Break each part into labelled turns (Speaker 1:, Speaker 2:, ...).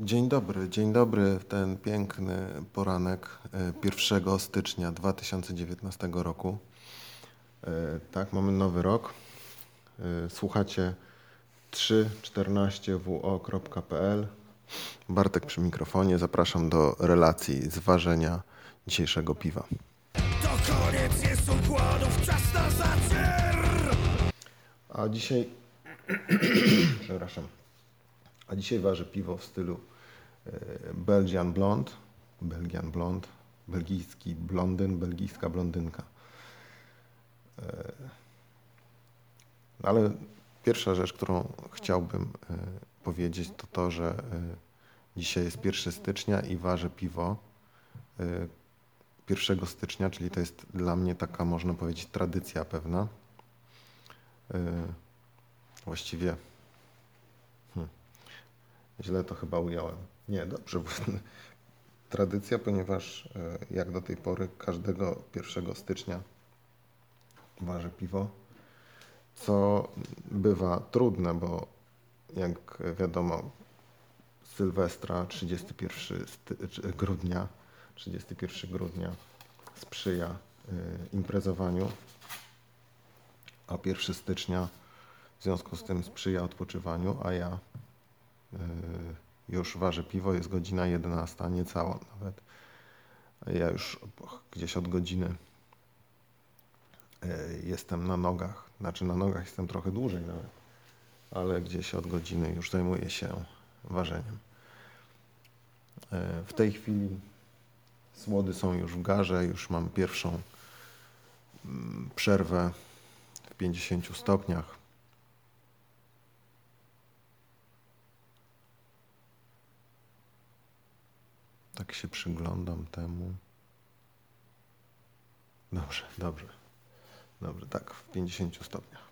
Speaker 1: Dzień dobry, dzień dobry w ten piękny poranek 1 stycznia 2019 roku. E, tak, mamy nowy rok. E, słuchacie 314wo.pl. Bartek przy mikrofonie. Zapraszam do relacji z ważenia dzisiejszego piwa. To koniec jest układów, czas na zacier! A dzisiaj... Przepraszam. Dzisiaj waży piwo w stylu e, Belgian Blond, Belgian Blond, belgijski blondyn, belgijska blondynka. E, ale pierwsza rzecz, którą chciałbym e, powiedzieć, to to, że dzisiaj jest 1 stycznia i ważę piwo 1 stycznia, czyli to jest dla mnie taka, można powiedzieć, tradycja pewna. Właściwie Źle to chyba ująłem. Nie, dobrze. Tradycja, ponieważ e, jak do tej pory każdego 1 stycznia ważę piwo, co bywa trudne, bo jak wiadomo, Sylwestra 31 grudnia, 31 grudnia sprzyja e, imprezowaniu, a 1 stycznia w związku z tym sprzyja odpoczywaniu, a ja już waży piwo, jest godzina 11, niecała nawet. Ja już gdzieś od godziny e, jestem na nogach. Znaczy na nogach jestem trochę dłużej nawet, ale gdzieś od godziny już zajmuję się ważeniem. E, w tej chwili słody są już w garze, już mam pierwszą mm, przerwę w 50 stopniach. Tak się przyglądam temu. Dobrze, dobrze. Dobrze, tak, w 50 stopniach.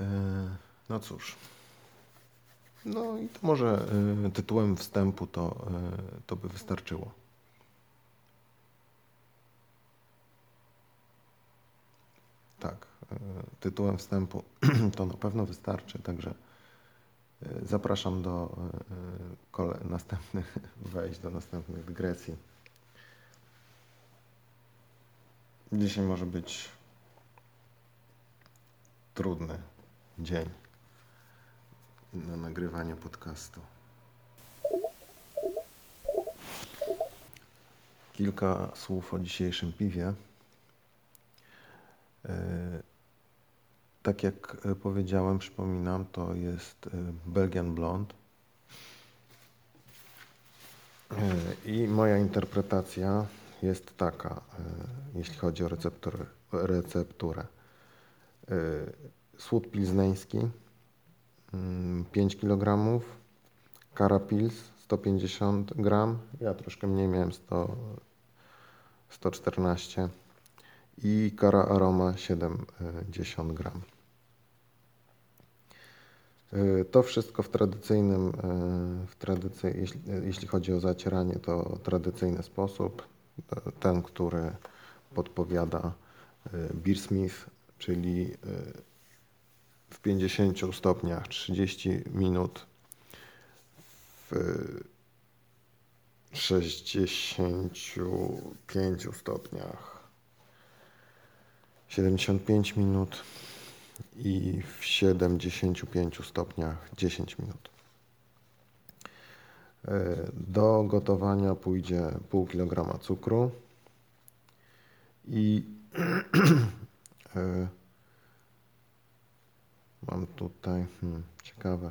Speaker 1: E, no cóż. No i to może e, tytułem wstępu to, e, to by wystarczyło. Tak, tytułem wstępu to na pewno wystarczy, także. Zapraszam do e, e, następnych wejść, do następnych dygresji. Dzisiaj może być trudny dzień na nagrywanie podcastu. Kilka słów o dzisiejszym piwie. Tak jak e, powiedziałem, przypominam, to jest e, Belgian Blond. E, I moja interpretacja jest taka, jeśli chodzi o recepturę. recepturę. Słód pilzneński 5 kg, Karapils 150 g, ja troszkę mniej miałem 100, 114 i Kara Aroma 70 g. E, to wszystko w tradycyjnym, e, w tradycy, jeśli, jeśli chodzi o zacieranie, to tradycyjny sposób, ten, który podpowiada Beersmith, czyli w 50 stopniach 30 minut, w 65 stopniach 75 minut, i w 75 stopniach 10 minut. E, do gotowania pójdzie pół kilograma cukru i e, mam tutaj hmm, ciekawe.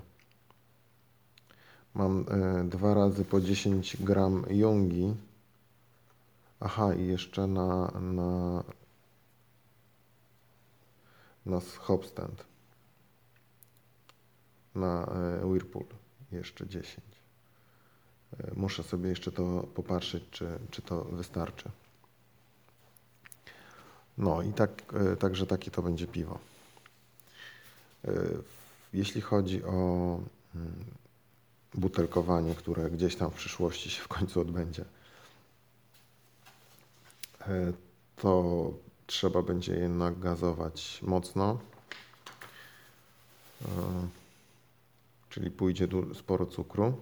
Speaker 1: Mam e, dwa razy po 10 gram jungi. Aha, i jeszcze na, na na Hopstand, na e, Whirlpool jeszcze 10. E, muszę sobie jeszcze to popatrzeć, czy, czy to wystarczy. No i tak, e, także takie to będzie piwo. Jeśli chodzi o mm, butelkowanie, które gdzieś tam w przyszłości się w końcu odbędzie, to trzeba będzie jednak gazować mocno. czyli pójdzie sporo cukru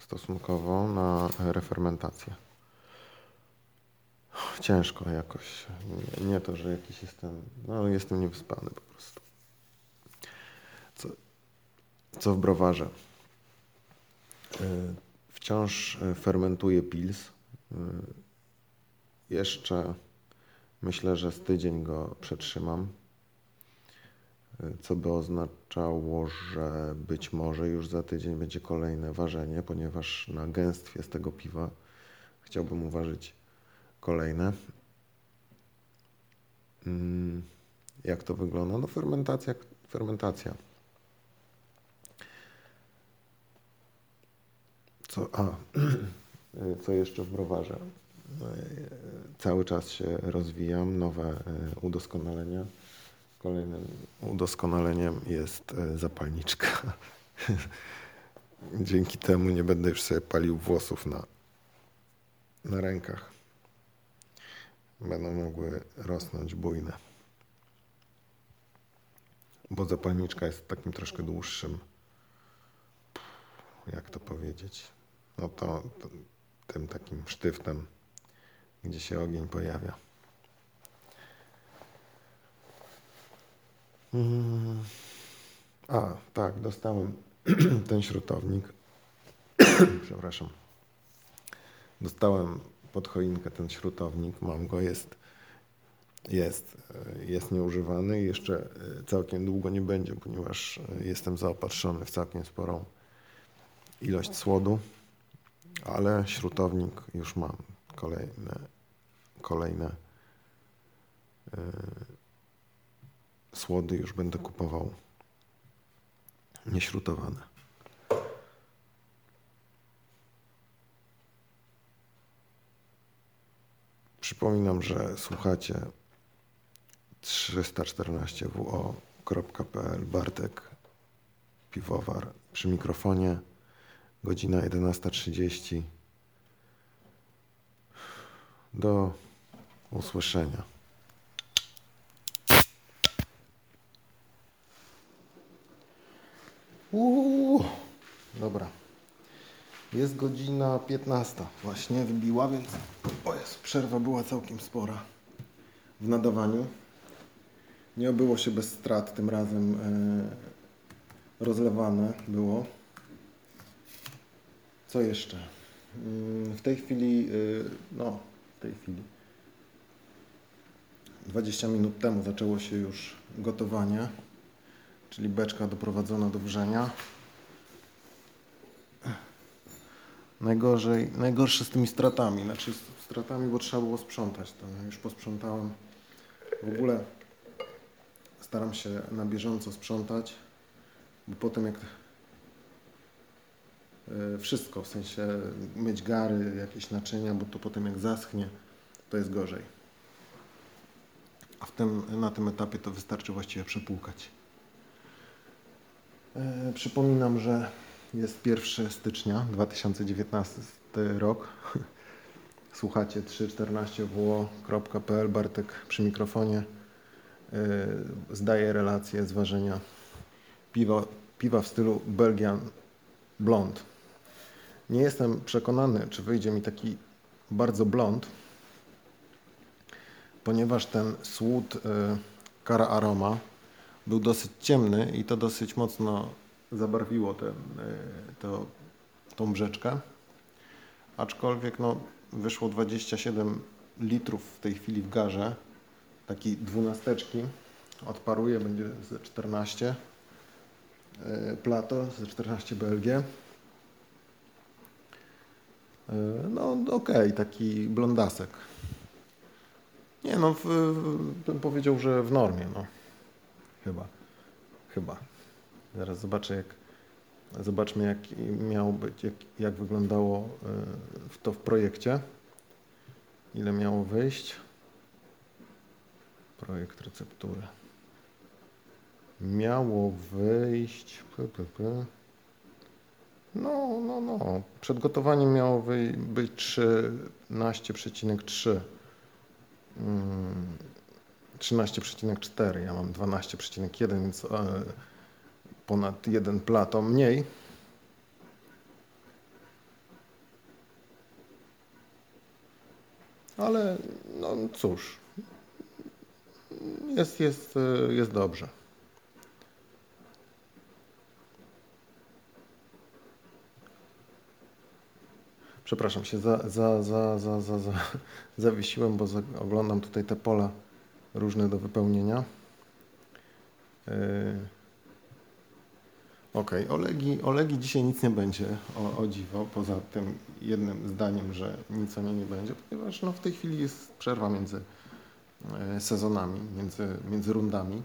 Speaker 1: stosunkowo na refermentację. Ciężko jakoś. Nie, nie to, że jakiś jestem. No, jestem niewyspany po prostu. Co, co w browarze? Y, Wciąż y, fermentuję pils. Jeszcze myślę, że z tydzień go przetrzymam. Co by oznaczało, że być może już za tydzień będzie kolejne ważenie, ponieważ na gęstwie z tego piwa chciałbym uważać kolejne. Mm, Jak to wygląda? No fermentacja, fermentacja. Co, a, co jeszcze w browarze? No, e, Cały czas się rozwijam, nowe e, udoskonalenia. Kolejnym udoskonaleniem jest e, zapalniczka. Dzięki temu nie będę już sobie palił włosów na, na rękach. Będą mogły rosnąć bujne. Bo zapalniczka jest takim troszkę dłuższym, jak to powiedzieć, no to, to tym takim sztyftem, gdzie się ogień pojawia. Mm. A, tak, dostałem ten śrutownik. Przepraszam. Dostałem pod choinkę ten śrutownik, mam go, jest, jest, e, jest nieużywany i jeszcze e, całkiem długo nie będzie, ponieważ e, jestem zaopatrzony w całkiem sporą ilość słodu, ale śrutownik już mam. Kolejne, kolejne e, słody już będę kupował. Nieśrutowane. Przypominam, że słuchacie 314wo.pl Bartek Piwowar przy mikrofonie. Godzina 11.30 do usłyszenia. Uuu, dobra. Jest godzina 15. Właśnie wybiła, więc o jest, przerwa była całkiem spora w nadawaniu. Nie obyło się bez strat tym razem. E, rozlewane było. Co jeszcze? Mm, W tej chwili, y, no, w tej chwili. 20 minut temu zaczęło się już gotowanie, czyli beczka doprowadzona do wrzenia. Najgorzej, najgorsze z tymi stratami, znaczy z stratami, bo trzeba było sprzątać. To już posprzątałem. W ogóle staram się na bieżąco sprzątać, bo potem jak e, wszystko, w sensie myć gary, jakieś naczynia, bo to potem jak zaschnie, to jest gorzej. W tym, na tym etapie to wystarczy właściwie przepłukać. E, przypominam, że jest 1 stycznia 2019 rok. Słuchacie 314wo.pl Bartek przy mikrofonie. E, Zdaję relację z ważenia piwa, piwa w stylu Belgian Blond. Nie jestem przekonany, czy wyjdzie mi taki bardzo blond, ponieważ ten słód y, Cara Aroma był dosyć ciemny i to dosyć mocno zabarwiło ten, y, tą brzeczkę. Aczkolwiek no, wyszło 27 litrów w tej chwili w garze, takiej dwunasteczki. Odparuje, będzie ze 14. y, Plato ze 14 BLG. Y, No okej, taki blondasek. Nie no, w, bym powiedział, że w normie, no. Chyba. Chyba. Zaraz zobaczę, jak, zobaczmy, jak miało być, jak, jak wyglądało y, to w projekcie. Ile miało wyjść. Projekt receptury. Miało wyjść. No, no, no. Przed gotowaniem miało być 13,3. Mm, 13,4. Ja mam 12,1, więc e, ponad jeden plato mniej. Ale no cóż, jest, jest, e, jest dobrze. Przepraszam się, za, za, za, za, za, za, zawiesiłem, bo za, oglądam tutaj te pola różne do wypełnienia. Yy. Ok, Olegi, Olegi dzisiaj nic nie będzie, o, o dziwo, poza tym jednym zdaniem, że nic o niej nie będzie, ponieważ no, w tej chwili jest przerwa między e, sezonami, między, między rundami.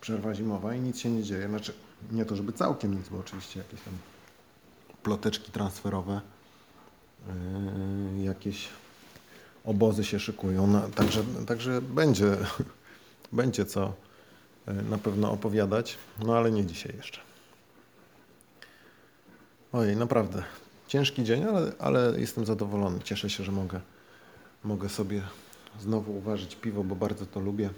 Speaker 1: Przerwa zimowa i nic się nie dzieje. Znaczy, nie to, żeby całkiem nic, bo oczywiście jakieś tam ploteczki transferowe, yy, jakieś obozy się szykują, no, także, także będzie, będzie co yy, na pewno opowiadać, no ale nie dzisiaj jeszcze. Ojej, naprawdę ciężki dzień, ale, ale jestem zadowolony. Cieszę się, że mogę, mogę sobie znowu uważać piwo, bo bardzo to lubię.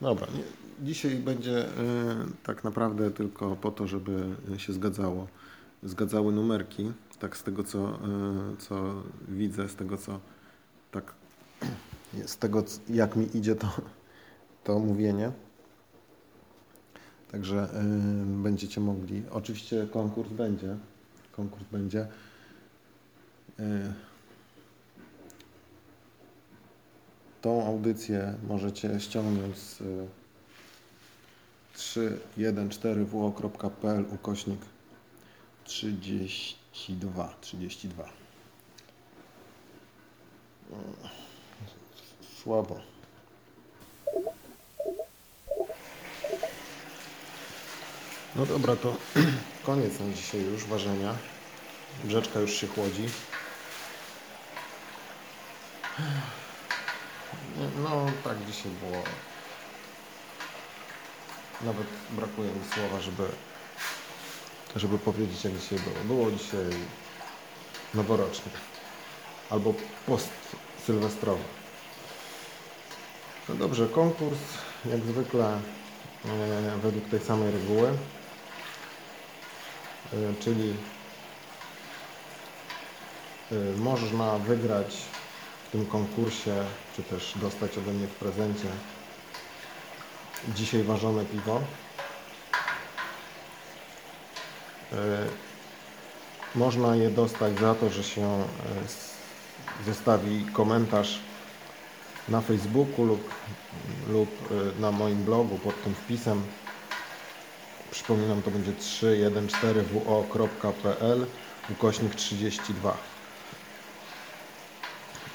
Speaker 1: Dobra, nie, dzisiaj będzie y, tak naprawdę tylko po to, żeby się zgadzało, zgadzały numerki, tak z tego co, y, co widzę, z tego co tak z tego jak mi idzie to, to mówienie. Także y, będziecie mogli, oczywiście konkurs będzie, konkurs będzie. Tą audycję możecie ściągnąć z 314wo.pl ukośnik 32 32 Słabo. No dobra, to koniec na dzisiaj już ważenia. Brzeczka już się chłodzi. No tak dzisiaj było nawet brakuje mi słowa, żeby, żeby powiedzieć, jak dzisiaj było. Było dzisiaj noworocznie albo post-sylwestrowy. No dobrze, konkurs jak zwykle e, według tej samej reguły, e, czyli e, można wygrać w tym konkursie, czy też dostać ode mnie w prezencie dzisiaj ważone piwo. E, można je dostać za to, że się e, zostawi komentarz na Facebooku lub, lub e, na moim blogu pod tym wpisem. Przypominam, to będzie 314wo.pl ukośnik 32.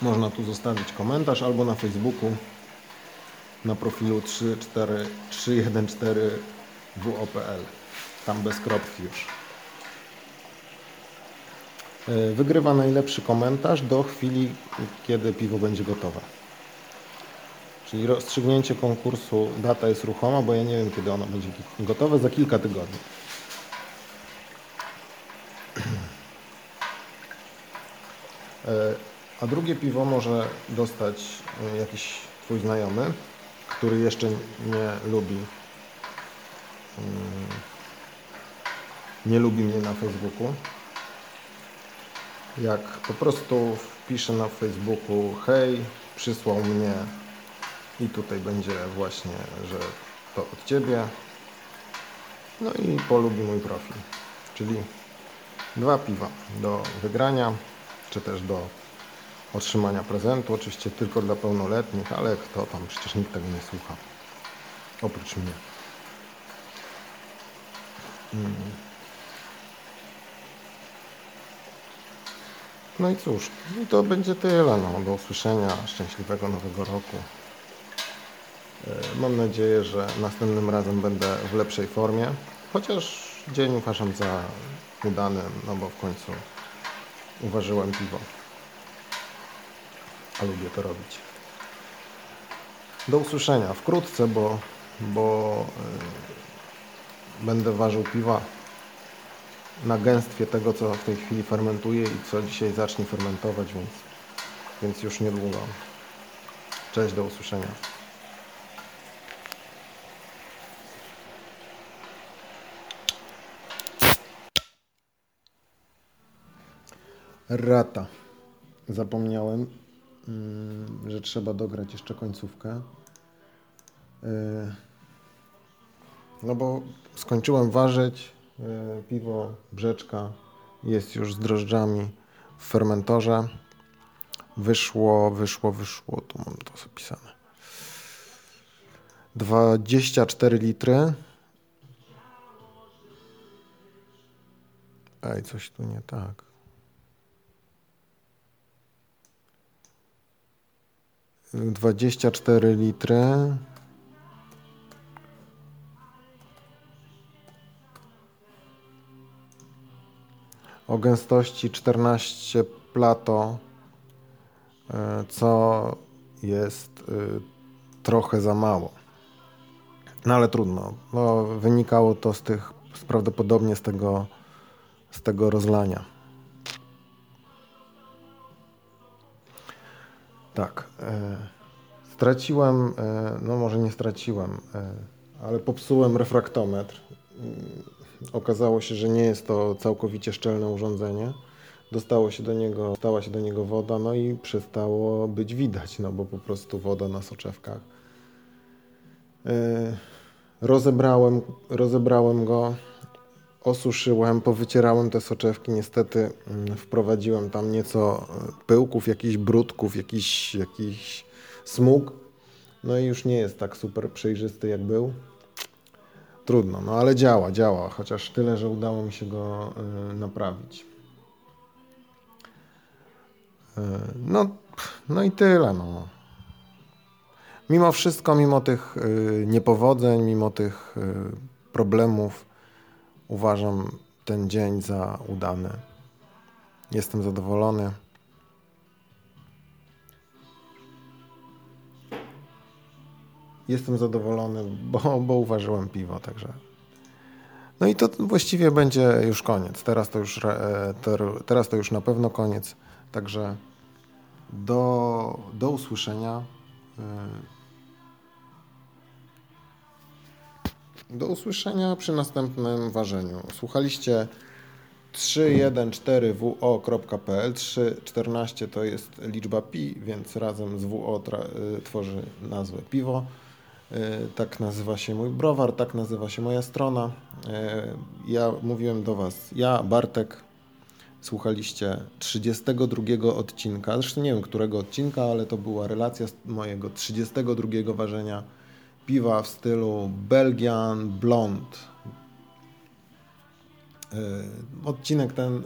Speaker 1: Można tu zostawić komentarz albo na Facebooku na profilu 314WOPL. Tam bez kropki już. E, wygrywa najlepszy komentarz do chwili, kiedy piwo będzie gotowe. Czyli rozstrzygnięcie konkursu, data jest ruchoma, bo ja nie wiem, kiedy ono będzie gotowe, za kilka tygodni. E, a drugie piwo może dostać e, jakiś Twój znajomy który jeszcze nie lubi mm, nie lubi mnie na Facebooku. Jak po prostu wpiszę na Facebooku hej, przysłał mnie i tutaj będzie właśnie, że to od Ciebie. No i polubi mój profil. Czyli dwa piwa do wygrania, czy też do otrzymania prezentu. Oczywiście tylko dla pełnoletnich, ale kto tam, przecież nikt tego nie słucha. Oprócz mnie. Hmm. No i cóż, i to będzie tyle. No. Do usłyszenia. Szczęśliwego nowego roku. E, mam nadzieję, że następnym razem będę w lepszej formie. Chociaż dzień uważam za udany, no bo w końcu uważyłem piwo a lubię to robić. Do usłyszenia wkrótce, bo, bo yy, będę ważył piwa na gęstwie tego, co w tej chwili fermentuje i co dzisiaj zacznie fermentować, więc więc już niedługo. Cześć, do usłyszenia. Rata. Zapomniałem, że trzeba dograć jeszcze końcówkę. Yy, No bo skończyłem ważyć yy, piwo brzeczka. Jest już z drożdżami w fermentorze. Wyszło, wyszło, wyszło. Tu mam to zapisane. 24 litry. Ej, coś tu nie tak. Dwadzieścia cztery litry. O gęstości 14 plato, e, co jest e, trochę za mało. No ale trudno. No, wynikało to z tych, prawdopodobnie z tego, z tego rozlania. Tak. E, straciłem, e, no może nie straciłem, e, ale popsułem refraktometr. Mm, Okazało się, że nie jest to całkowicie szczelne urządzenie. Dostało się do niego, stała się do niego woda, no i przestało być widać, no bo po prostu woda na soczewkach. Rozebrałem, rozebrałem go, osuszyłem, powycierałem te soczewki. Niestety mm, wprowadziłem tam nieco e, pyłków, jakichś brudków, jakiś, jakiś smug. No i już nie jest tak super przejrzysty jak był. Trudno, no ale działa, działa, chociaż tyle, że udało mi się go y, naprawić. Y, no, no i tyle, no. Mimo wszystko, mimo tych y, niepowodzeń, mimo tych problemów, uważam ten dzień za udany. Jestem zadowolony. Jestem zadowolony, bo, bo uważałem piwo, także. No i to właściwie będzie już koniec. Teraz to już, ter- teraz to już na pewno koniec. Także do, do usłyszenia. Do usłyszenia przy następnym ważeniu. Słuchaliście 314wo.pl 314 to jest liczba pi, więc razem z WO y, tworzy nazwę piwo. Y, Tak nazywa się mój browar, tak nazywa się moja strona. Y, Ja mówiłem do Was, ja, Bartek, słuchaliście 32 odcinka, zresztą nie wiem którego odcinka, ale to była relacja z mojego 32 ważenia piwa w stylu Belgian Blond. Y, Odcinek ten y,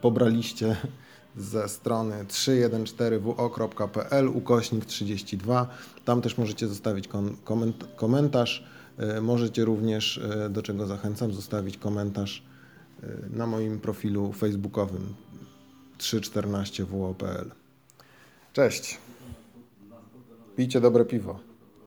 Speaker 1: pobraliście ze strony 314wo.pl ukośnik 32. Tam też możecie zostawić komentarz. Y, Możecie również, do czego zachęcam, zostawić komentarz na moim profilu facebookowym 314wo.pl. Cześć. Pijcie dobre piwo.